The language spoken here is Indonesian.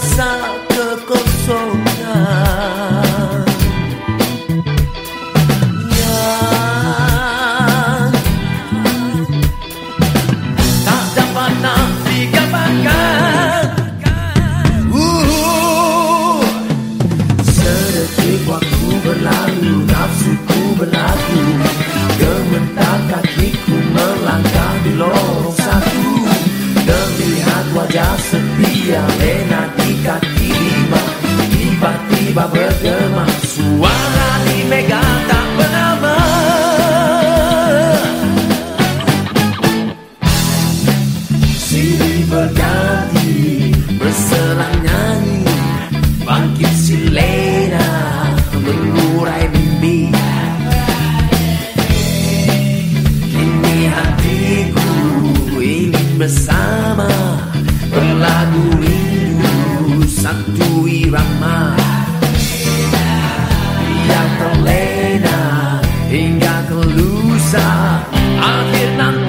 sun. Yang terlena hingga ke lusa. Akhir nanti